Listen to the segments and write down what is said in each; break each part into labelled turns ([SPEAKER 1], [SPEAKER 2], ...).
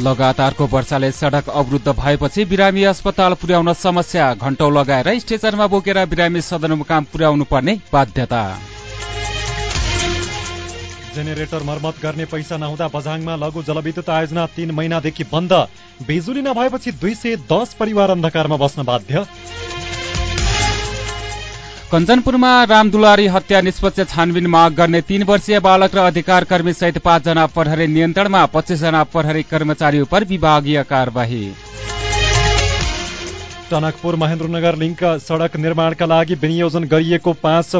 [SPEAKER 1] लगातारको वर्षाले सड़क अवरुद्ध भएपछि बिरामी अस्पताल पुर्याउन समस्या। घण्टौ लगाएर स्टेचरमा बोकेर बिरामी सदरमुकाम पुर्याउनु पर्ने बाध्यता।
[SPEAKER 2] जेनेरेटर मर्मत गर्ने पैसा नहुँदा बझाङमा लघु जलविद्युत आयोजना तीन महिनादेखि बन्द। बिजुली नभएपछि दुई सय दस परिवार अन्धकारमा बस्न बाध्य।
[SPEAKER 1] कञ्चनपुरमा रामदुलारी हत्या निष्पक्ष छानबिन माग गर्ने तीन वर्षीय बालक र अधिकार कर्मी सहित पाँचजना प्रहरी नियन्त्रणमा पच्चिसजना प्रहरी कर्मचारी उप विभागीय कार्यवाही
[SPEAKER 2] टनकपुर महेन्द्रनगर लिङ्क सडक निर्माणका लागि विनियोजन गरिएको पाँच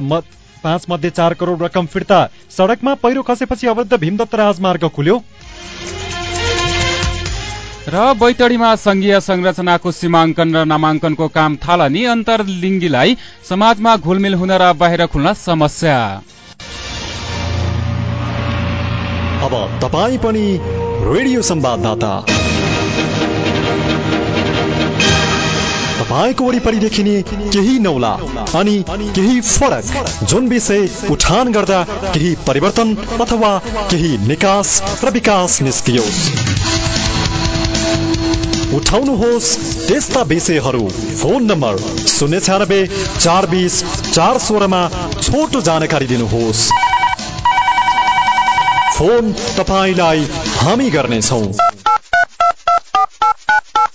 [SPEAKER 2] पाँच मध्ये चार करोड रकम फिर्ता। सडकमा पहिरो खसेपछि अवैध भीमदत्त राजमार्ग खुल्यो।
[SPEAKER 1] र बैतडीमा संघीय संरचनाको सीमाङ्कन र नामाङ्कनको काम थालनी अन्तर्लिङ्गीलाई समाजमा घुलमिल हुन र बाहिर खुल्न समस्या।
[SPEAKER 3] अब तपाईँ पनि रेडियो संवाददाता। तपाईँको वरिपरि देखिने केही नौला अनि केही फरक जुन विषय उठान गर्दा केही परिवर्तन अथवा केही निकास र विकास निस्कियोस् उठाउनुहोस् त्यस्ता विषयहरू। फोन नम्बर शून्य छ्यानब्बे चार बिस चार सोह्रमा छोटो जानकारी दिनुहोस्। फोन तपाईँलाई हामी गर्नेछौँ।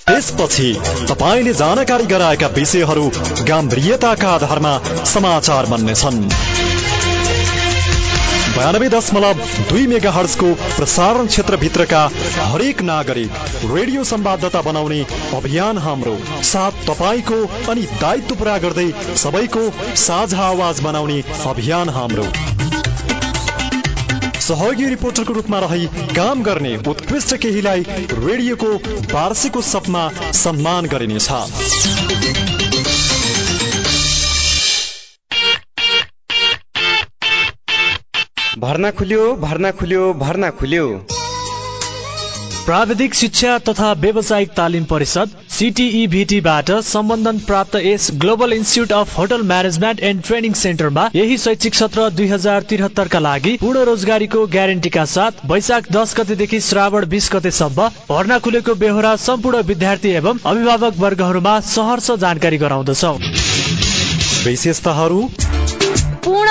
[SPEAKER 3] त्यसपछि तपाईँले जानकारी गराएका विषयहरू गम्भीरताका आधारमा समाचार बन्नेछन्। बयानब्बे दशमलव दुई मेगा हर्सको प्रसारण क्षेत्रभित्रका हरेक नागरिक रेडियो संवाददाता बनाउने अभियान हाम्रो। साथ तपाईँको अनि दायित्व पुरा गर्दै सबैको साझा आवाज बनाउने अभियान हाम्रो। सहयोगी रिपोर्टरको रूपमा रही काम गर्ने उत्कृष्ट केहीलाई रेडियोको वार्षिक उत्सवमा सम्मान गरिनेछ।
[SPEAKER 4] भर्ना खुल्यो भर्ना खुल्यो भर्ना खुल्यो।
[SPEAKER 5] प्राविधिक शिक्षा तथा व्यावसायिक तालिम परिषद सिटिईभिटीबाट सम्बन्धन प्राप्त यस Global Institute of Hotel Management and Training सेन्टरमा यही शैक्षिक सत्र दुई हजार त्रिहत्तरका लागि पूर्ण रोजगारीको ग्यारेन्टीका साथ वैशाख दस गतेदेखि श्रावण बिस गतेसम्म भर्ना खुलेको बेहोरा सम्पूर्ण विद्यार्थी एवं अभिभावक वर्गहरूमा सहर्ष जानकारी गराउँदछौ।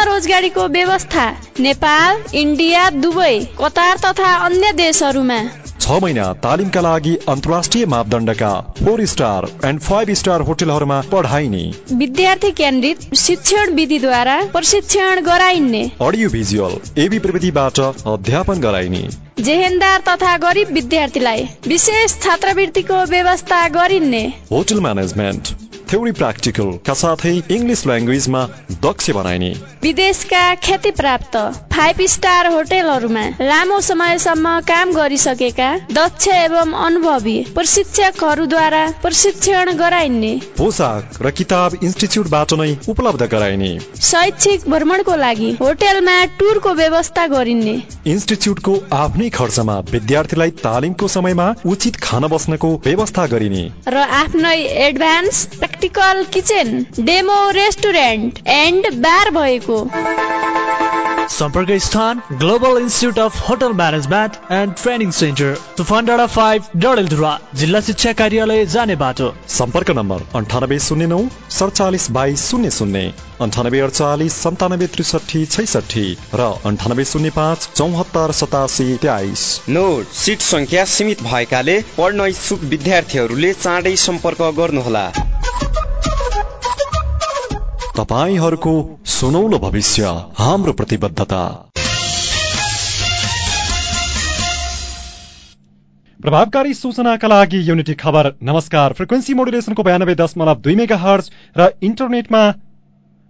[SPEAKER 6] रोजगारीको व्यवस्था नेपाल इन्डिया दुबई कतार तथा अन्य देशहरूमा।
[SPEAKER 3] छ महिना तालिमका लागि अन्तर्राष्ट्रिय मापदण्डका four star and five star होटलहरूमा पढाइने।
[SPEAKER 6] विद्यार्थी केन्द्रित शिक्षण विधिद्वारा प्रशिक्षण गराइने।
[SPEAKER 3] अडियो भिजुअल एबी प्रविधिबाट अध्यापन गराइने।
[SPEAKER 6] जेहेन्दार तथा गरिब विद्यार्थीलाई विशेष छात्रवृत्तिको व्यवस्था गरिने।
[SPEAKER 3] होटल म्यानेजमेन्ट थ्योरी प्र्याक्टिकल का साथै इङ्ग्लिस ल्याङ्ग्वेजमा दक्ष बनाइने।
[SPEAKER 6] विदेशका ख्याति प्राप्त फाइभ स्टार होटेलहरूमा लामो समयसम्म काम गरिसकेका दक्ष एवं अनुभवी प्रशिक्षकहरूद्वारा प्रशिक्षण गराइने।
[SPEAKER 3] पोसाक र किताब इन्स्टिच्युटबाट नै उपलब्ध गराइने।
[SPEAKER 6] शैक्षिक भ्रमणको लागि होटेलमा टुरको व्यवस्था गरिने।
[SPEAKER 3] इन्स्टिच्युटको आफ्नै खर्चमा विद्यार्थीलाई तालिमको समयमा उचित खान बस्नको व्यवस्था गरिने।
[SPEAKER 6] र आफ्नै advance practical kitchen demo restaurant and bar भएको।
[SPEAKER 5] सम्पर्क स्थान Global Institute of Hotel Management and Training Centre Tufan डाँडा फाइभ डडेलधुरा जिल्ला शिक्षा कार्यालय जाने बाटो।
[SPEAKER 3] सम्पर्क नम्बर अन्ठानब्बे शून्य नौ सडचालिस बाइस शून्य शून्य अन्ठानब्बे अडचालिस सन्तानब्बे त्रिसठी छैसठी र अन्ठानब्बे शून्य पाँच चौहत्तर सतासी तेइस।
[SPEAKER 4] नोट सिट संख्या सीमित भएकाले पढ्न इच्छुक विद्यार्थीहरूले चाँडै सम्पर्क गर्नुहोला।
[SPEAKER 3] तपाईँहरूको सुनौलो भविष्य हाम्रो प्रतिबद्धता।
[SPEAKER 2] प्रभावकारी सूचनाका लागि युनिटी खबर। नमस्कार। फ्रिक्वेन्सी मोडुलेसनको बयानब्बे दशमलव दुई मेगा हर्ज र इन्टरनेटमा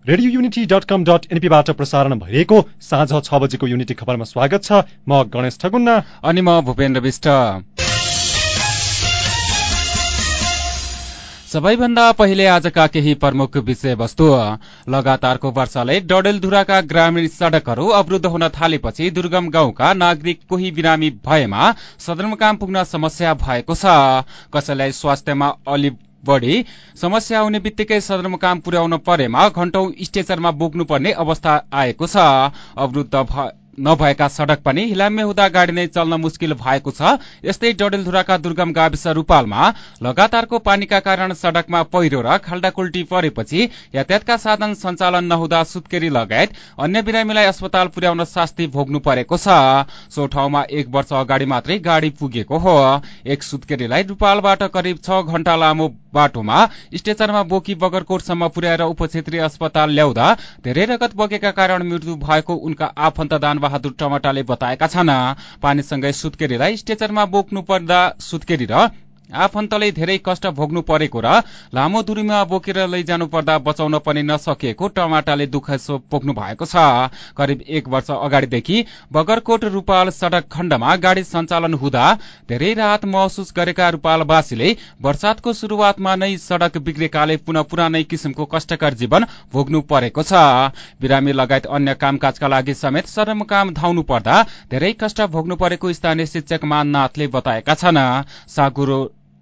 [SPEAKER 2] Radio Unity dot com dot एनपीबाट प्रसारण भइरहेको साँझ छ बजेको युनिटी खबरमा स्वागत छ। म गणेश ठगुन्ना।
[SPEAKER 1] अनि म भूपेन्द्र विष्ट। सबैभन्दा पहिले आजका केही प्रमुख विषयवस्तु। लगातारको वर्षाले डडेलधुराका ग्रामीण सड़कहरू अवरूद्ध हुन थालेपछि दुर्गम गाउँका नागरिक कोही बिरामी भएमा सदरमुकाम पुग्न समस्या भएको छ। कसैलाई स्वास्थ्यमा अलि बढ़ी समस्या आउने बित्तिकै सदरमुकाम पुर्याउन परेमा घण्टौ स्टेचरमा बोक्नुपर्ने अवस्था आएको छ। नभएका सड़क पनि हिलाम्य हुँदा गाडी नै चल्न मुस्किल भएको छ। यस्तै डडेलधुराका दुर्गम गाविस रूपालमा लगातारको पानीका कारण सड़कमा पहिरो र खाल्डाखुल्टी परेपछि यातायातका साधन सञ्चालन नहुँदा सुत्केरी लगायत अन्य बिरामीलाई अस्पताल पुर्याउन शास्ति भोग्नु परेको छ। सो ठाउँमा एक वर्ष अगाडि मात्रै गाडी पुगेको हो। एक सुत्केरीलाई रूपालबाट करिब छ घण्टा लामो बाटोमा स्टेशनमा बोकी बगरकोटसम्म पुर्याएर उपक्षेत्रीय अस्पताल ल्याउँदा धेरै रगत बगेका कारण मृत्यु भएको उनका आफन्त दान बहादुर टमाटाले बताएका छन्। पानीसँगै सुत्केरीलाई स्टेचरमा बोक्नु पर्दा सुत्केरी र आफन्तले धेरै कष्ट भोग्नु परेको र लामो दूरीमा बोकेर लैजानु पर्दा बचाउन पनि नसकिएको टमाटाले दुःख पोख्नु भएको छ। करिब एक वर्ष अगाडिदेखि बगरकोट रूपाल सड़क खण्डमा गाड़ी सञ्चालन हुँदा धेरै राहत महसुस गरेका रूपालवासीले वर्षातको शुरूआतमा नै सड़क बिग्रेकाले पुनः पुरानै किसिमको कष्टकर जीवन भोग्नु परेको छ। बिरामी लगायत अन्य कामकाजका लागि समेत सदरमुकाम धाउनु पर्दा धेरै कष्ट भोग्नु परेको स्थानीय शिक्षक माननाथले बताएका छन्।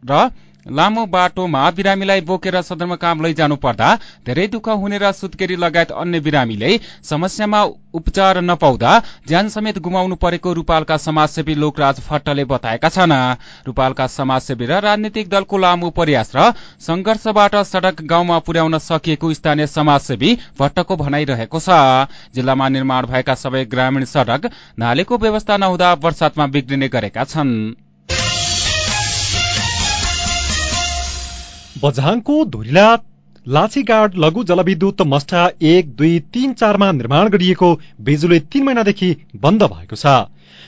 [SPEAKER 1] र लामो बाटोमा बिरामीलाई बोकेर सदरमुकाम लैजानु पर्दा धेरै दुःख हुने र सुत्केरी लगायत अन्य बिरामीले समस्यामा उपचार नपाउँदा ज्यान समेत गुमाउनु परेको रूपालका समाजसेवी लोकराज भट्टले बताएका छन्। रूपालका समाजसेवी र राजनीतिक दलको लामो प्रयास र संघर्षबाट सड़क गाउँमा पुर्याउन सकिएको स्थानीय समाजसेवी भट्टको भनाइरहेको छ। जिल्लामा निर्माण भएका सबै ग्रामीण सड़क नालेको व्यवस्था नहुँदा वर्षातमा बिग्रिने गरेका छन्।
[SPEAKER 3] बझाङको धुरिला लाछीगाड लघु जलविद्युत मस्टा एक दुई तीन चारमा निर्माण गरिएको बिजुली तीन महिनादेखि बन्द भएको छ।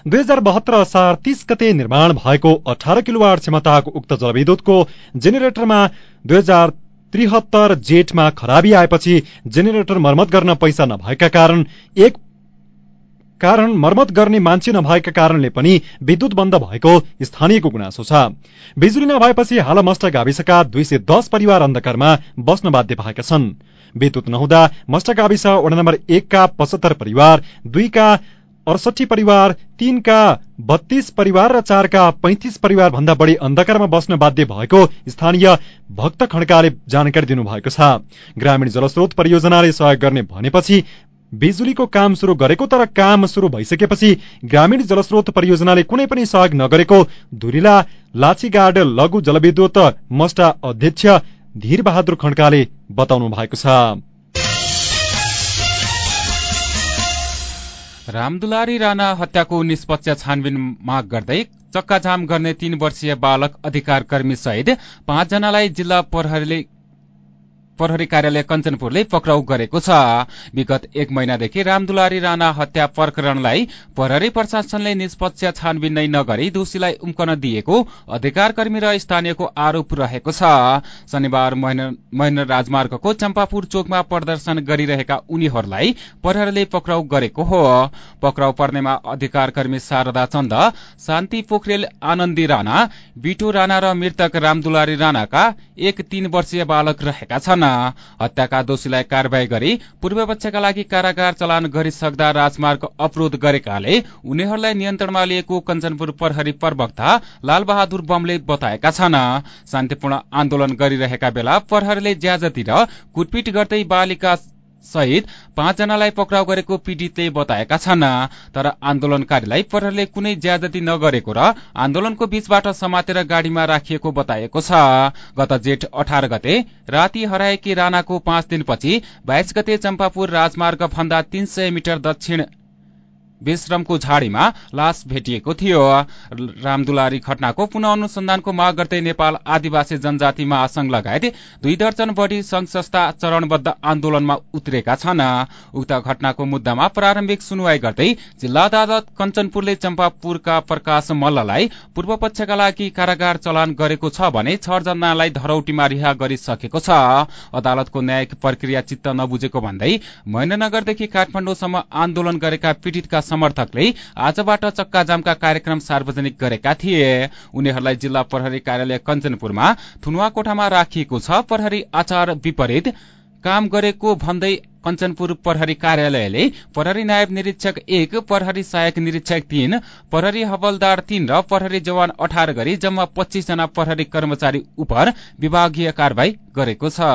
[SPEAKER 3] दुई हजार बहत्तर असार तीस गते निर्माण भएको अठार किलोवाट क्षमताको उक्त जलविद्युतको जेनेरेटरमा दुई हजार त्रिहत्तर जेठमा खराबी आएपछि जेनेरेटर मर्मत गर्न पैसा नभएका कारण एक कारण मर्मत गर्ने मान्छे नभएका कारणले पनि विद्युत बन्द भएको स्थानीयको गुनासो छ। बिजुली नभएपछि हाल मस्ट गाविसका दुई सय दस परिवार अन्धकारमा बस्न बाध्य भएका छन्। विद्युत नहुँदा मस्ट गाविस वडा नम्बर एकका पचहत्तर परिवार दुईका अडसठी परिवार तीनका बत्तीस परिवार र चारका पैंतिस परिवार भन्दा बढी अन्धकारमा बस्न बाध्य भएको स्थानीय भक्त खड्काले जानकारी दिनुभएको छ। ग्रामीण जलस्रोत परियोजनाले सहयोग गर्ने भनेपछि बिजुलीको काम शुरू गरेको तर काम शुरू भइसकेपछि ग्रामीण जलस्रोत परियोजनाले कुनै पनि सहयोग नगरेको धुरिला लाछीगाड लघु जलविद्युत मस्टा अध्यक्ष धीर बहादुर खड्काले बताउनु भएको छ।
[SPEAKER 1] रामदुलारी राणा हत्याको निष्पक्ष छानबिन माग गर्दै चक्काजाम गर्ने तीन वर्षीय बालक अधिकार कर्मी सहित पाँचजनालाई जिल्ला प्रहरीले प्रहरी कार्यालय कञ्चनपुरले पक्राउ गरेको छ। विगत एक महिनादेखि रामदुलारी राणा हत्या प्रकरणलाई प्रहरी प्रशासनले निष्पक्ष छानबिन नै नगरी दोषीलाई उम्कन दिएको अधिकार कर्मी र स्थानीयको आरोप रहेको छ। शनिबार महेन्द्र राजमार्गको चम्पापुर चोकमा प्रदर्शन गरिरहेका उनीहरूलाई प्रहरीले पक्राउ गरेको हो। पक्राउ पर्नेमा अधिकार कर्मी शारदा चन्द शान्ति पोखरेल आनन्दी राणा बिटो राणा र मृतक रामदुलारी राणाका एक तीन वर्षीय बालक रहेका छन्। हत्याका दोषीलाई कार्यवाही गरी पूर्व पक्षका लागि कारागार चलान गरिसक्दा राजमार्ग अवरोध गरेकाले उनीहरूलाई नियन्त्रणमा लिएको कञ्चनपुर प्रहरी प्रवक्ता लालबहादुर बमले बताएका छन्। शान्तिपूर्ण आन्दोलन गरिरहेका बेला प्रहरीले ज्याजती र कुटपिट गर्दै बालिका सहित पाँचजनालाई पक्राउ गरेको पीड़ितले बताएका छन्। तर आन्दोलनकारीलाई प्रहरले कुनै ज्यादती नगरेको र आन्दोलनको बीचबाट समातेर गाड़ीमा राखिएको बताएको छ। गत जेठ अठार गते राति हराएकी राणाको पाँच दिनपछि बाइस गते चम्पापुर राजमार्ग भन्दा तीन मिटर दक्षिण विश्रमको झाडीमा लास भेटिएको थियो। रामदुलारी घटनाको पुनः अनुसन्धानको माग गर्दै नेपाल आदिवासी जनजाति महासंघ लगायत दुई दर्जन बढ़ी संघ संस्था चरणबद्ध आन्दोलनमा उत्रेका छन्। उक्त घटनाको मुद्दामा प्रारम्भिक सुनवाई गर्दै जिल्ला अदालत कञ्चनपुरले चम्पापुरका प्रकाश मल्ललाई पूर्व पक्षका लागि कारागार चलान गरेको छ भने छ धरौटीमा रिहा गरिसकेको छ। अदालतको न्यायिक प्रक्रिया चित्त नबुझेको भन्दै महेन्द्रनगरदेखि काठमाडौँसम्म आन्दोलन गरेका पीड़ितका समर्थकले आजबाट चक्काजामका कार्यक्रम सार्वजनिक गरेका थिए। उनीहरूलाई जिल्ला प्रहरी कार्यालय कञ्चनपुरमा थुनुवा कोठामा राखिएको छ। प्रहरी आचार विपरीत काम गरेको भन्दै कञ्चनपुर प्रहरी कार्यालयले प्रहरी नायब निरीक्षक एक प्रहरी सहायक निरीक्षक तीन प्रहरी हवलदार तीन र प्रहरी जवान अठार गरी जम्मा पच्चीस जना प्रहरी कर्मचारी उप विभागीय कार्यवाही गरेको छ।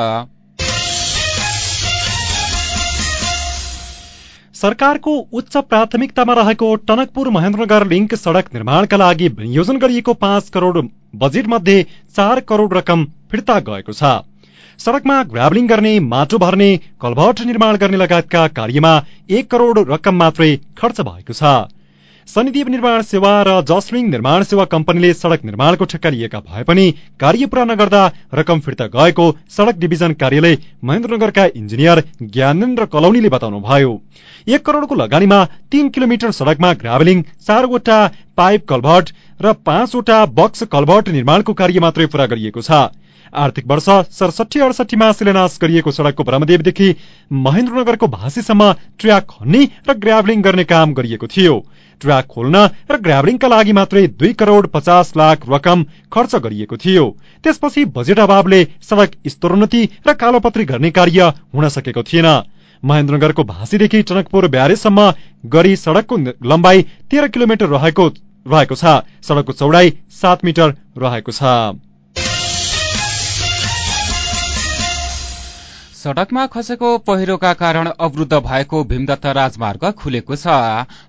[SPEAKER 3] सरकारको उच्च प्राथमिकतामा रहेको टनकपुर महेन्द्रनगर लिङ्क सड़क निर्माणका लागि विनियोजन गरिएको पाँच करोड़ बजेट मध्ये चार करोड़ रकम फिर्ता गएको छ। सड़कमा ग्राभलिङ गर्ने माटो भर्ने कलभट निर्माण गर्ने लगायतका कार्यमा एक करोड़ रकम मात्रै खर्च भएको छ। शनिदेव निर्माण सेवा र जसलिङ निर्माण सेवा कम्पनीले सड़क निर्माणको ठेक्का लिएका भए पनि कार्य पूरा नगर्दा रकम फिर्ता गएको सड़क डिभिजन कार्यालय महेन्द्रनगरका इन्जिनियर ज्ञानेन्द्र कलौनीले बताउनुभयो। एक करोड़को लगानीमा तीन किलोमिटर सड़कमा ग्राभलिङ चारवटा पाइप कलभट र पाँचवटा बक्स कलभट निर्माणको कार्य मात्रै पूरा गरिएको छ। आर्थिक वर्ष सडसठी अडसठीमा शिलान्यास गरिएको सड़कको ब्रह्मदेवदेखि महेन्द्रनगरको भाषीसम्म ट्र्याक खन्ने र ग्राभलिङ गर्ने काम गरिएको थियो। ट्र्याक खोल्न र ग्राभलिङका लागि मात्रै दुई करोड़ पचास लाख रकम खर्च गरिएको थियो। त्यसपछि बजेट अभावले सड़क स्तरोन्नति र कालोपत्री गर्ने कार्य हुन सकेको थिएन। महेन्द्रनगरको भाँसीदेखि टनकपुर ब्यारेजसम्म गरी सड़कको लम्बाई तेह्र किलोमिटर रहेको रहेको छ। सड़कको चौडाई सात मिटर रहेको छ।
[SPEAKER 1] सड़कमा खसेको पहिरोका कारण अवरुद्ध भएको भीमदत्त राजमार्ग खुलेको छ।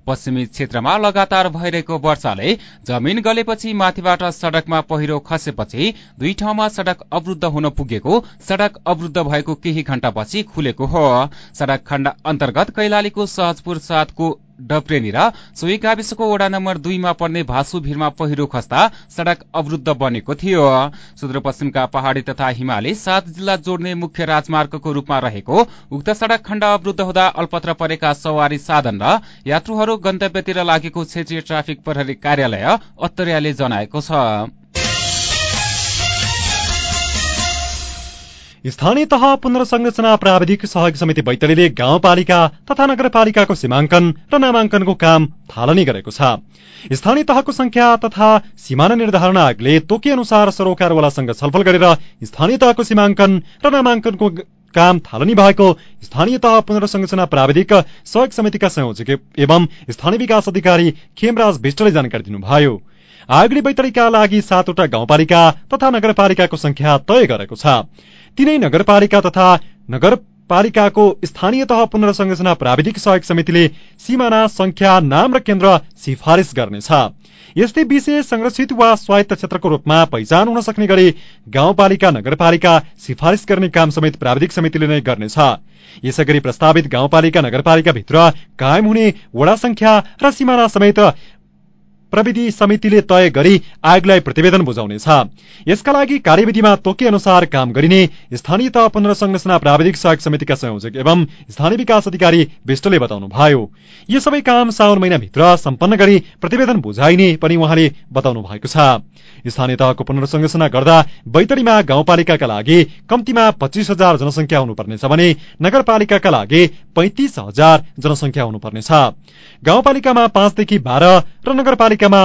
[SPEAKER 1] पश्चिमी क्षेत्रमा लगातार भइरहेको वर्षाले जमिन गलेपछि माथिबाट सड़कमा पहिरो खसेपछि दुई ठाउँमा सड़क अवरुद्ध हुन पुगेको सड़क अवरुद्ध भएको केही घण्टापछि खुलेको हो। सड़क खण्ड अन्तर्गत कैलालीको सहजपुर साथको डप्रेनी र सोही गाविसको वडा नम्बर दुईमा पर्ने भासु भिरमा पहिरो खस्दा सड़क अवरुद्ध बनेको थियो। सुदूरपश्चिमका पहाड़ी तथा हिमाली सात जिल्ला जोड्ने मुख्य राजमार्गको रूपमा रहेको उक्त सड़क खण्ड अवरुद्ध हुँदा अल्पत्र परेका सवारी साधन र यात्रुहरू गन्तव्यतिर लागेको क्षेत्रीय ट्राफिक प्रहरी कार्यालय अत्तरियाले जनाएको छ।
[SPEAKER 3] स्थानीय तह पुनर्संरचना प्राविधिक सहयोग समिति बैतडीले गाउँपालिका तथा नगरपालिकाको सीमाङ्कन र नामाङ्कनको काम थालनी गरेको छ। स्थानीय तहको संख्या तथा सिमाना निर्धारण आयोगले तोके अनुसार सरोकारवालासँग छलफल गरेर स्थानीय तहको सीमाङ्कन र नामाङ्कनको काम थालनी भएको स्थानीय तह पुनर्संरचना प्राविधिक सहयोग समितिका संयोजक एवं स्थानीय विकास अधिकारी खेमराज विष्टले जानकारी दिनुभयो। आयोगले बैतडीका लागि सातवटा गाउँपालिका तथा नगरपालिकाको संख्या तय गरेको छ। तीनै नगरपालिका तथा नगरपालिकाको स्थानीय तह पुनर्संरचना प्राविधिक सहयोग समितिले सिमाना संख्या नाम र केन्द्र सिफारिश गर्नेछ। यस्तै विशेष संरक्षित वा स्वायत्त क्षेत्रको रूपमा पहिचान हुन सक्ने गरी गाउँपालिका नगरपालिका सिफारिश गर्ने काम समेत प्राविधिक समितिले नै गर्नेछ। यसै गरी प्रस्तावित गाउँपालिका नगरपालिका भित्र कायम हुने वडा संख्या र सिमाना समेत प्रविधि समितिले तय गरी आयोगलाई प्रतिवेदन बुझाउनेछ। यसका लागि कार्यविधिमा तोके अनुसार काम गरिने स्थानीय तह पुनर्संरचना प्राविधिक सहयोग समितिका संयोजक एवं स्थानीय विकास अधिकारी विष्टले बताउनुभयो। यो सबै काम साउन महिनाभित्र सम्पन्न गरी प्रतिवेदन बुझाइने पनि उहाँले बताउनु भएको छ। स्थानीय तहको पुनर्संरचना गर्दा बैतडीमा गाउँपालिकाका लागि कम्तीमा पच्चीस हजार जनसंख्या हुनुपर्नेछ भने नगरपालिकाका लागि पैंतिस हजार जनसंख्या हुनुपर्नेछ। गाउँपालिकामा पाँचदेखि बाह्र र नगरपालिकामा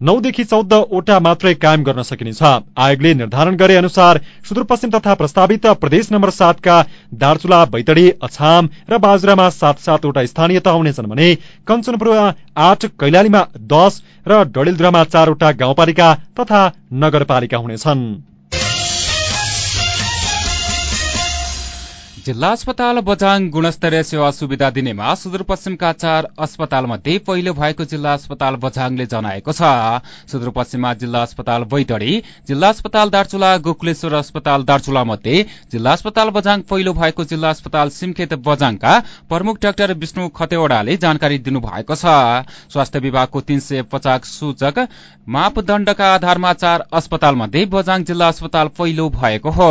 [SPEAKER 3] नौदेखि चौधवटा मात्रै कायम गर्न सकिनेछ। आयोगले निर्धारण गरे अनुसार सुदूरपश्चिम तथा प्रस्तावित प्रदेश नम्बर सातका दार्चुला बैतडी अछाम र बाजुरामा सात सातवटा स्थानीय तह हुनेछन् भने कञ्चनपुरमा आठ कैलालीमा दश र डडेलधुरामा चारवटा गाउँपालिका तथा नगरपालिका हुनेछन्।
[SPEAKER 1] जिल्ला अस्पताल बजाङ गुणस्तरीय सेवा सुविधा दिनेमा सुदूरपश्चिमका चार अस्पताल मध्ये पहिलो भएको जिल्ला अस्पताल बझाङले जनाएको छ। सुदूरपश्चिममा जिल्ला अस्पताल बैतडी जिल्ला अस्पताल दार्चुला गोकुलेश्वर अस्पताल दार्चुला मध्ये जिल्ला अस्पताल बझाङ पहिलो भएको जिल्ला अस्पताल सिमखेत बझाङका प्रमुख डाक्टर विष्णु खतेवड़ाले जानकारी दिनुभएको छ। स्वास्थ्य विभागको तीन सय पचास सूचक मापदण्डका आधारमा चार अस्पताल मध्ये बझाङ जिल्ला अस्पताल पहिलो भएको हो।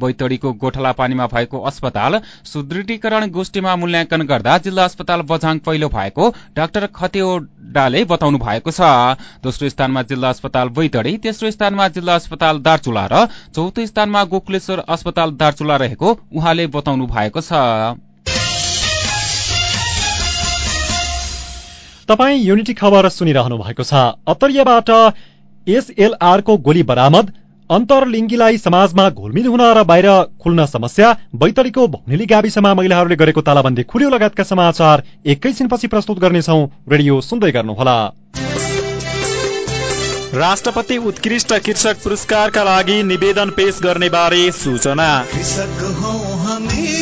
[SPEAKER 1] बैतडीको गोठला पानीमा भएको अस्पताल अस्पताल सुदृढीकरण गोष्ठीमा मूल्याङ्कन गर्दा जिल्ला अस्पताल बझाङ पहिलो भएको डाक्टर खतेओडाले बताउनु भएको छ। दोस्रो स्थानमा जिल्ला अस्पताल बैतडी तेस्रो स्थानमा जिल्ला अस्पताल दार्चुला र चौथो स्थानमा गोकुलेश्वर अस्पताल दार्चुला रहेको उहाँले बताउनु भएको छ।
[SPEAKER 3] तपाईँ युनिटी खबर सुनिरहनु भएको छ। अत्तरियाबाट एसएलआरको गोली बरामद अन्तरलिङ्गीलाई समाजमा घुलमिल हुन र बाहिर खुल्न समस्या बैतडीको भौनेली गाविसमा महिलाहरूले गरेको तालाबन्दी खुल्यो लगायतका समाचार एकैछिनपछि प्रस्तुत गर्नेछौ। रेडियो सुन्दै गर्नुहोला।
[SPEAKER 7] राष्ट्रपति उत्कृष्ट कृषक पुरस्कारका लागि निवेदन पेश गर्ने बारे सूचना। कृषक हौ हामी।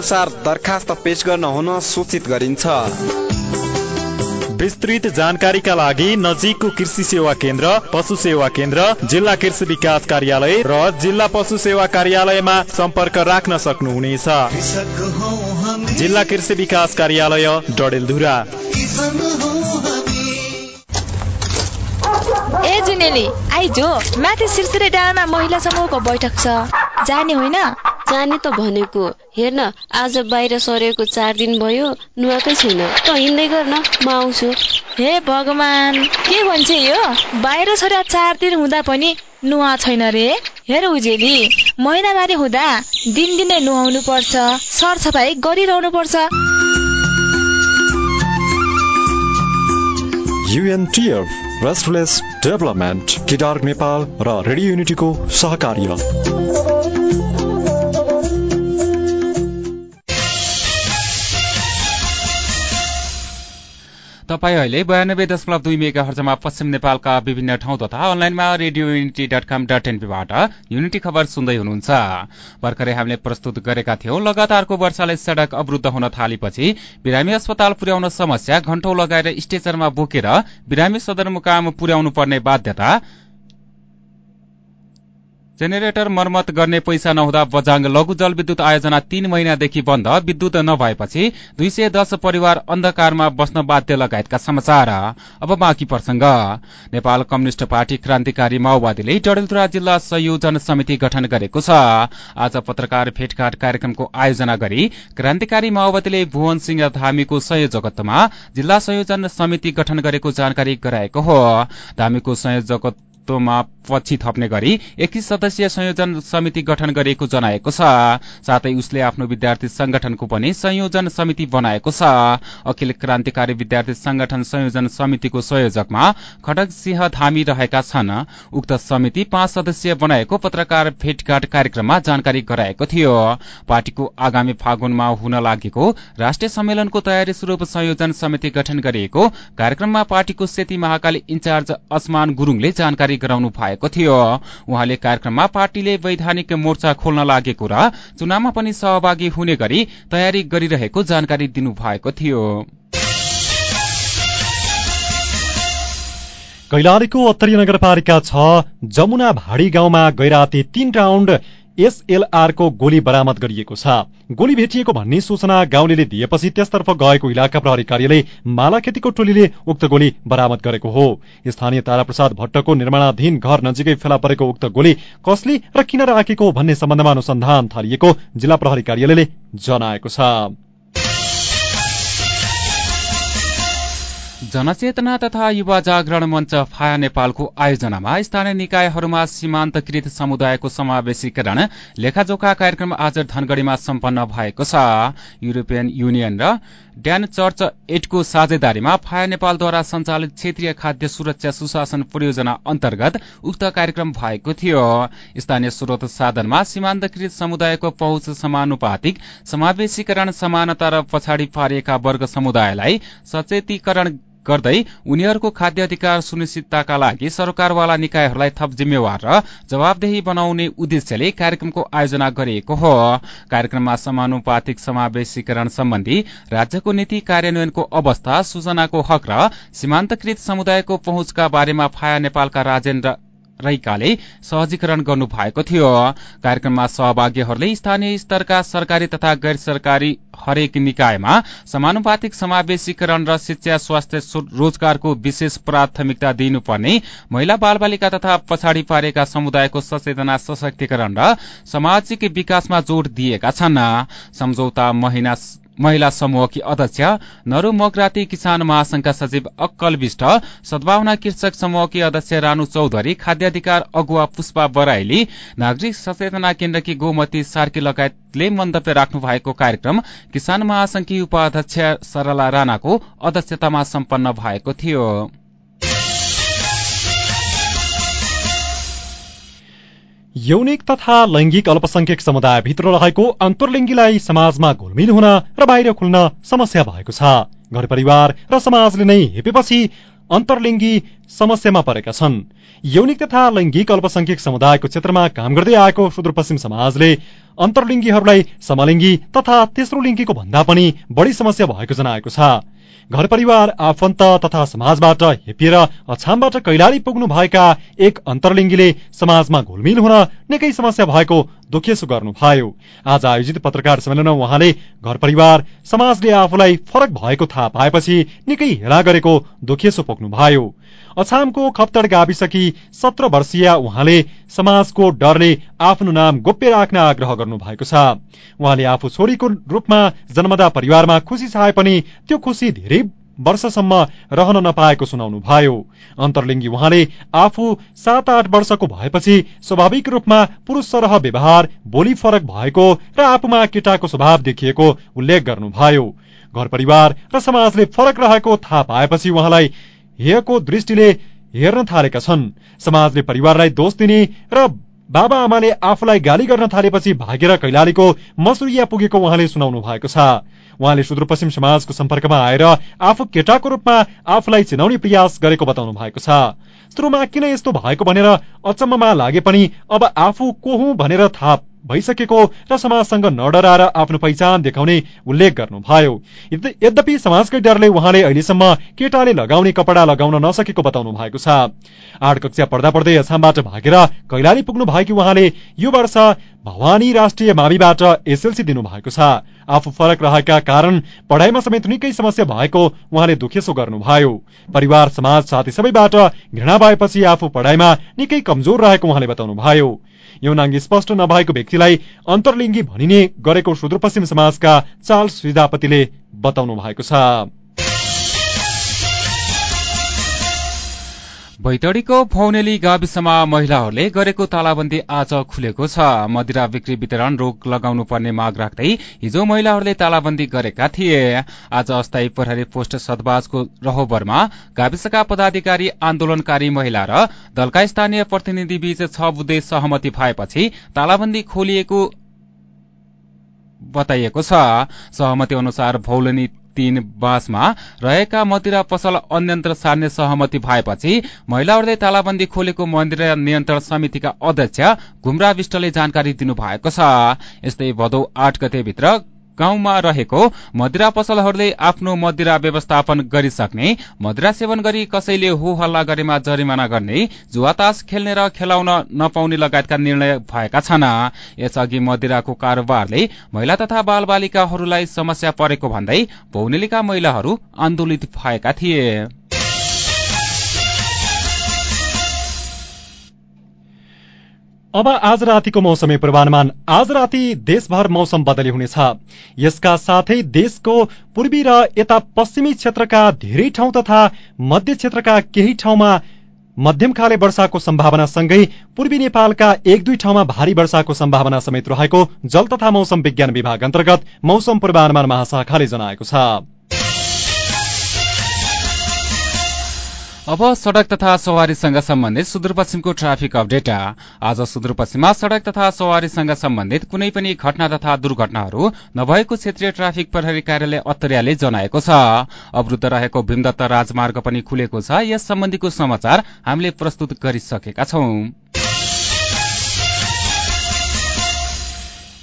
[SPEAKER 4] नियमानुसार दरखास्त पेश गर्न हुन सूचित गरिन्छ।
[SPEAKER 7] विस्तृत जानकारीका लागि नजिकको कृषि सेवा केन्द्र पशु सेवा केन्द्र जिल्ला कृषि विकास कार्यालय र जिल्ला पशु सेवा कार्यालयमा सम्पर्क राख्न सक्नुहुनेछ। जिल्ला कृषि विकास कार्यालय डडेलधुरा।
[SPEAKER 8] ए जुनेली आइजो माथि सिरसिरे डाँडामा महिला समूहको बैठक छ। जाने होइन?
[SPEAKER 9] जाने त भनेको। हेर्न आज बाहिर सरेको चार दिन भयो नुहाएकै छैन। त हिँड्दै गर्न म आउँछु।
[SPEAKER 8] हे भगवान के भन्छ यो? बाहिर सरे चार दिन हुँदा पनि नुहा छैन रे। हेर उजेली महिनावारी हुँदा दिनदिनै नुहाउनु पर्छ सरसफाइ गरिरहनु पर्छ।
[SPEAKER 10] युएनटिएफ रेस्टलेस डेभलपमेन्ट किडार नेपाल र रेडियो युनिटीको सहकार्य।
[SPEAKER 1] तपाईँ अहिले बयानब्बे दशमलव दुई मेगा हर्जमा पश्चिम नेपालका विभिन्न ठाउँ तथा अनलाइनमा Radio Unity dot com dot एनपीबाट Unity खबर सुन्दै हुनुहुन्छ। भर्खरै हामीले प्रस्तुत गरेका थियौं लगातारको वर्षाले सड़क अवरूद्ध हुन थालेपछि बिरामी अस्पताल पुर्याउन समस्या घण्टौं लगाएर स्टेशनमा बोकेर बिरामी सदरमुकाम पुर्याउनु पर्ने बाध्यता जेनेरेटर मर्मत गर्ने पैसा नहुँदा बजाङ लघु जलविद्युत आयोजना तीन महिनादेखि बन्द विद्युत नभएपछि दुई सय दश परिवार अन्धकारमा बस्न बाध्य लगायतका समाचार। अब बाँकी प्रसंग नेपाल कम्युनिष्ट पार्टी क्रान्तिकारी माओवादीले डडेलधुरा जिल्ला संयोजन समिति गठन गरेको छ। आज पत्रकार भेटघाट कार्यक्रमको आयोजना गरी क्रान्तिकारी माओवादीले भुवन सिंह धामीको संयोजकत्वमा जिल्ला संयोजन समिति गठन गरेको जानकारी गराएको हो। धामीको संयोजकत्व मा पछि थप्ने गरी एकीस सदस्यीय संयोजन समिति गठन गरिएको जनाएको छ। साथै उसले आफ्नो विद्यार्थी संगठनको पनि संयोजन समिति बनाएको छ। अखिल क्रान्तिकारी विद्यार्थी संगठन संयोजन समितिको संयोजकमा खडक सिंह धामी रहेका छन्। उक्त समिति पाँच सदस्यीय बनाएको पत्रकार भेटघाट कार्यक्रममा जानकारी गराएको थियो। पार्टीको आगामी फागुनमा हुन लागेको राष्ट्रिय सम्मेलनको तयारी स्वरूप संयोजन समिति गठन गरिएको कार्यक्रममा पार्टीको सेती महाकाली इन्चार्ज असमान गुरूङले जानकारी गराउनु भएको थियो। उहाँले कार्यक्रममा पार्टीले वैधानिक मोर्चा खोल्न लागेको र चुनावमा पनि सहभागी हुने गरी तयारी गरिरहेको जानकारी दिनुभएको थियो।
[SPEAKER 3] कैलालीको अत्तरी नगरपालिका छ जमुना भाडी गाउँमा गैराती तीन राउण्ड एसएलआरको गोली बरामद गरिएको छ। गोली भेटिएको भन्ने सूचना गाउँले दिएपछि त्यसतर्फ गएको इलाका प्रहरी कार्यालय मालाखेतीको टोलीले उक्त गोली बरामद गरेको हो। स्थानीय ताराप्रसाद भट्टको निर्माणाधीन घर नजिकै फेला परेको उक्त गोली कसले र किन राखेको भन्ने सम्बन्धमा अनुसन्धान थालिएको जिल्ला प्रहरी कार्यालयले जनाएको छ।
[SPEAKER 1] जनचेतना तथा युवा जागरण मञ्च फाया नेपालको आयोजनामा स्थानीय निकायहरूमा सीमान्तकृत समुदायको समावेशीकरण लेखाजोखा कार्यक्रम आज धनगढ़ीमा सम्पन्न भएको छ। युरोपियन युनियन र ड्यान चर्च एटको साझेदारीमा फाया नेपालद्वारा सञ्चालित क्षेत्रीय खाद्य सुरक्षा सुशासन परियोजना अन्तर्गत उक्त कार्यक्रम भएको थियो। स्थानीय स्रोत साधनमा सीमान्तकृत समुदायको पहुँच समानुपातिक समावेशीकरण समानता र पछाडि पारिएका वर्ग समुदायलाई सचेतीकरण गर्दै उनीहरूको खाद्य अधिकार सुनिश्चितताका लागि सरकारवाला निकायहरूलाई थप जिम्मेवार र जवाबदेही बनाउने उद्देश्यले कार्यक्रमको आयोजना गरिएको हो। कार्यक्रममा समानुपातिक समावेशीकरण सम्बन्धी राज्यको नीति कार्यान्वयनको अवस्था सूचनाको हक र सीमान्तकृत समुदायको पहुँचका बारेमा फाया नेपालका राजेन्द्र रैकाले सहजीकरण गर्नु भएको थियो। कार्यक्रममा सहभागीहरूले स्थानीय स्तरका सरकारी तथा गैर सरकारी हरेक निकायमा समानुपातिक समावेशीकरण र शिक्षा स्वास्थ्य रोजगारको विशेष प्राथमिकता दिनुपर्ने महिला बालबालिका तथा पछाडि पारेका समुदायको सचेतना सशक्तिकरण र सामाजिक विकासमा जोड़ दिएका छन्। सम्झौता महिना महिला समूहकी अध्यक्ष नरु मगराती किसान महासंघका सचिव अक्कल विष्ट सद्भावना कृषक समूहकी अध्यक्ष रानु चौधरी खाद्य अधिकार अगुवा पुष्पा बराइली नागरिक सचेतना केन्द्रकी गोमती सार्की लगायतले मन्तव्य राख्नु भएको कार्यक्रम किसान महासंघकी उपाध्यक्ष सरला राणाको अध्यक्षतामा सम्पन्न भएको थियो।
[SPEAKER 3] यौनिक तथा लैंगिक अल्पसंख्यक समुदायभित्र रहेको अन्तर्लिङ्गीलाई समाजमा घुलमिल हुन र बाहिर खुल्न समस्या भएको छ। घर परिवार र समाजले नै हेपेपछि अन्तर्लिङ्गी समस्यामा परेका छन्। यौनिक तथा लैंगिक अल्पसंख्यक समुदायको क्षेत्रमा काम गर्दै आएको सुदूरपश्चिम समाजले अन्तर्लिङ्गीहरूलाई समलिङ्गी तथा तेस्रो लिङ्गीको भन्दा पनि बढ़ी समस्या भएको जनाएको छ। घर परिवार आफन्त तथा समाजबाट हेपिएर अछामबाट कैलाली पुग्नु भएका एक अन्तर्लिङ्गीले समाजमा घुलमिल हुन निकै समस्या भएको दुखेसो गर्नुभयो। आज आयोजित पत्रकार सम्मेलनमा उहाँले घर परिवार समाजले आफूलाई फरक भएको थाहा पाएपछि निकै हेला गरेको दुखेसो पोख्नुभयो अछामको खप्तड गाविसकी सत्र वर्षीय उहाँले समाजको डरले आफ्नो नाम गोप्य राख्न आग्रह गर्नु भएको छ। उहाँले आफू छोरीको रूपमा जन्मदा परिवारमा खुसी छाए पनि त्यो खुसी धेरै वर्षसम्म रहन नपाएको सुनाउनु भयो अन्तर्लिङ्गी उहाँले आफू सात आठ वर्षको भएपछि स्वाभाविक रूपमा पुरुष सरह व्यवहार बोली फरक भएको र आफूमा केटाको स्वभाव देखिएको उल्लेख गर्नुभयो। घर परिवार र समाजले फरक रहेको थाहा पाएपछि उहाँलाई हेयको दृष्टिले हेर्न थालेका छन्। समाजले परिवारलाई दोष दिने र बाबा आमाले आफूलाई गाली गर्न थालेपछि भागेर कैलालीको मसुरिया पुगेको उहाँले सुनाउनु भएको छ। उहाँले सुदूरपश्चिम समाजको सम्पर्कमा आएर आफू केटाको रूपमा आफूलाई चिनाउने प्रयास गरेको बताउनु भएको छ। सुरुमा किन यस्तो भएको भनेर अचम्ममा लागे पनि अब आफू को हुँ भनेर थाहा भइसकेको र समाजसँग नडराएर आफ्नो पहिचान देखाउने उल्लेख गर्नुभयो। यद्यपि समाजकै डरले उहाँले अहिलेसम्म केटाले लगाउने कपडा लगाउन नसकेको बताउनु भएको छ। आठ कक्षा पढ्दा पढ्दै अछामबाट भागेर कैलाली पुग्नु भएकी उहाँले यो वर्ष भवानी राष्ट्रिय माविबाट एसएलसी दिनुभएको छ। आफू फरक रहेका कारण पढाइमा समेत निकै समस्या भएको उहाँले दुखेसो गर्नुभयो। परिवार समाज साथी सबैबाट घृणा भएपछि आफू पढाइमा निकै कमजोर रहेको उहाँले बताउनुभयो। यौनाङ्गी स्पष्ट नभएको व्यक्तिलाई अन्तर्लिङ्गी भनिने गरेको सुदूरपश्चिम समाजका चार्ल्स विद्यापतिले बताउनु भएको छ।
[SPEAKER 1] बैतडीको फौनेली गाविसमा महिलाहरूले गरेको तालाबन्दी आज खुलेको छ। मदिरा बिक्री वितरण रोक लगाउनु पर्ने माग राख्दै हिजो महिलाहरूले तालाबन्दी गरेका थिए। आज अस्थायी प्रहरी पोस्ट सदबाजको रहोबरमा गाविसका पदाधिकारी आन्दोलनकारी महिला र दलका स्थानीय प्रतिनिधि बीच छ बुधे सहमति भएपछि तालाबन्दी खोलिएको बताइएको छ। सहमति अनुसार भौलनी तीन बाँसमा रहेका मदिरा पसल अन्यन्त्र सार्ने सहमति भएपछि महिलाहरूले तालाबन्दी खोलेको मन्दिर नियन्त्रण समितिका अध्यक्ष घुमरा विष्टले जानकारी दिनुभएको छ। यस्तै भदौ आठ गतेभित्र गाउँमा रहेको मदिरा पसलहरूले आफ्नो मदिरा व्यवस्थापन गरिसक्ने मदिरा सेवन गरी कसैले हो हल्ला गरेमा जरिमाना गर्ने जुवातास खेल्ने र खेलाउन नपाउने लगायतका निर्णय भएका छन्। यसअघि मदिराको कारोबारले महिला तथा बाल बालिकाहरूलाई समस्या परेको भन्दै भौनेलीका महिलाहरू आन्दोलित भएका थिए।
[SPEAKER 3] अब आज रातिको मौसमी पूर्वानुमान। आज राति देशभर मौसम बदली हुनेछ। यसका साथै देशको पूर्वी र यता पश्चिमी क्षेत्रका धेरै ठाउँ तथा मध्य क्षेत्रका केही ठाउँमा मध्यम खाले वर्षाको सम्भावना सँगै पूर्वी नेपालका एक दुई ठाउँमा भारी वर्षाको सम्भावना समेत रहेको जल तथा मौसम विज्ञान विभाग अन्तर्गत मौसम पूर्वानुमान महाशाखाले जनाएको छ।
[SPEAKER 1] अब सड़क तथा सवारीसँग सम्बन्धित सुदूरपश्चिमको ट्राफिक अपडेट। आज सुदूरपश्चिममा सड़क तथा सवारीसँग सम्बन्धित कुनै पनि घटना तथा दुर्घटनाहरू नभएको क्षेत्रीय ट्राफिक प्रहरी कार्यालय अत्तरियाले जनाएको छ। अवरुद्ध रहेको भीमदत्त राजमार्ग पनि खुलेको छ। यस सम्बन्धीको समाचार हामीले प्रस्तुत गरिसकेका छौं।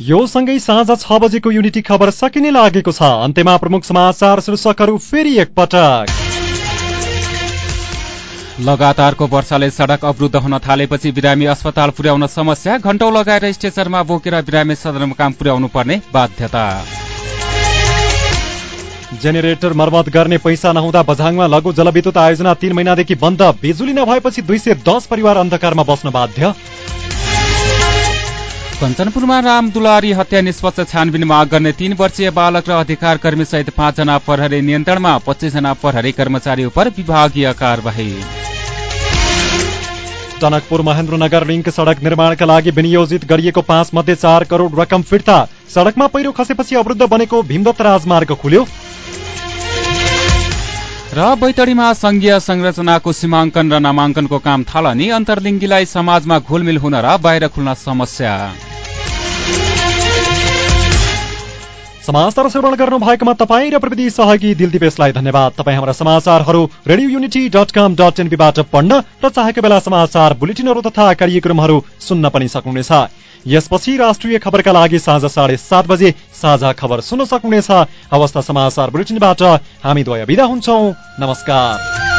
[SPEAKER 3] यो सँगै साँझ छ बजेको युनिटी खबर सकिने लागेको छ। अन्त्यमा प्रमुख समाचार शीर्षकहरू फेरि एकपटक।
[SPEAKER 1] लगातारको वर्षाले सड़क अवरुद्ध हुन थालेपछि बिरामी अस्पताल पुर्याउन समस्या घण्टौं लगाएर स्टेशनमा बोकेर बिरामी सदरमुकाम पुर्याउनु पर्ने बाध्यता।
[SPEAKER 3] जेनेरेटर मर्मत गर्ने पैसा नहुँदा बझाङमा लघु जलविद्युत आयोजना तीन महिनादेखि बन्द। बिजुली नभएपछि दुई सय दस परिवार अन्धकारमा बस्न बाध्य।
[SPEAKER 1] कञ्चनपुरमा राम दुलारी हत्या निष्पक्ष छानबिन माग गर्ने तीन वर्षीय बालक र अधिकार कर्मी सहित पाँचजना प्रहरी नियन्त्रणमा पच्चिसजना प्रहरी कर्मचारी उप विभागीय कारवाही।
[SPEAKER 3] टनकपुर महेन्द्रनगर लिङ्क सडक निर्माणका लागि विनियोजित गरिएको पाँच मध्ये चार करोड रकम फिर्ता। सडकमा पहिरो खसेपछि अवरुद्ध बनेको भीमदत्त राजमार्ग खुल्यो।
[SPEAKER 1] र बैतडीमा संघीय संरचनाको सीमाङ्कन र नामाङ्कनको काम थालनी। अन्तर्लिङ्गीलाई समाजमा घुलमिल हुन र बाहिर खुल्न समस्या।
[SPEAKER 3] समाचार श्रवण गर्नु भएकोमा तपाईँ र प्रविधि सहयोगी दिलदिपेशलाई धन्यवाद। तपाईँ हाम्रा समाचारहरू Radio Unity dot com dot एनपीबाट पढ्न र चाहेको बेला समाचार बुलेटिनहरू तथा कार्यक्रमहरू सुन्न पनि सक्नुहुनेछ। यसपछि राष्ट्रिय खबरका लागि साँझ साढे सात बजे साझा खबर सुन्न सक्नुहुनेछ। अवस्था समाचार बुलेटिनबाट हामी द्वय विदा हुन्छौ। नमस्कार।